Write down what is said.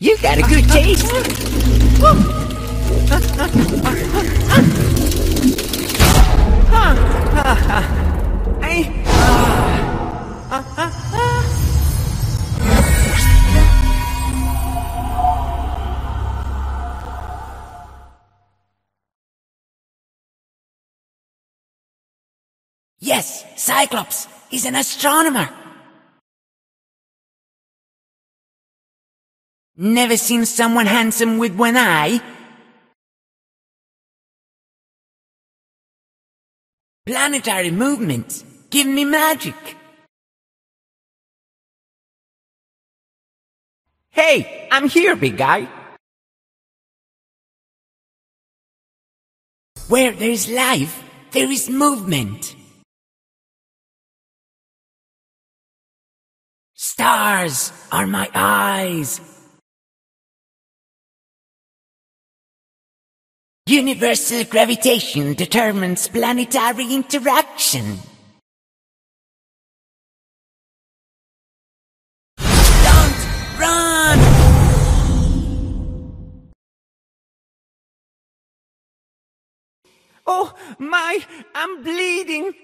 You got a good taste. Yes, Cyclops. He's an astronomer. Never seen someone handsome with one eye? Planetary movements. Give me magic. Hey, I'm here, big guy. Where there is life, there is movement. Stars are my eyes. Universal gravitation determines planetary interaction. Don't run! Oh, my, I'm bleeding.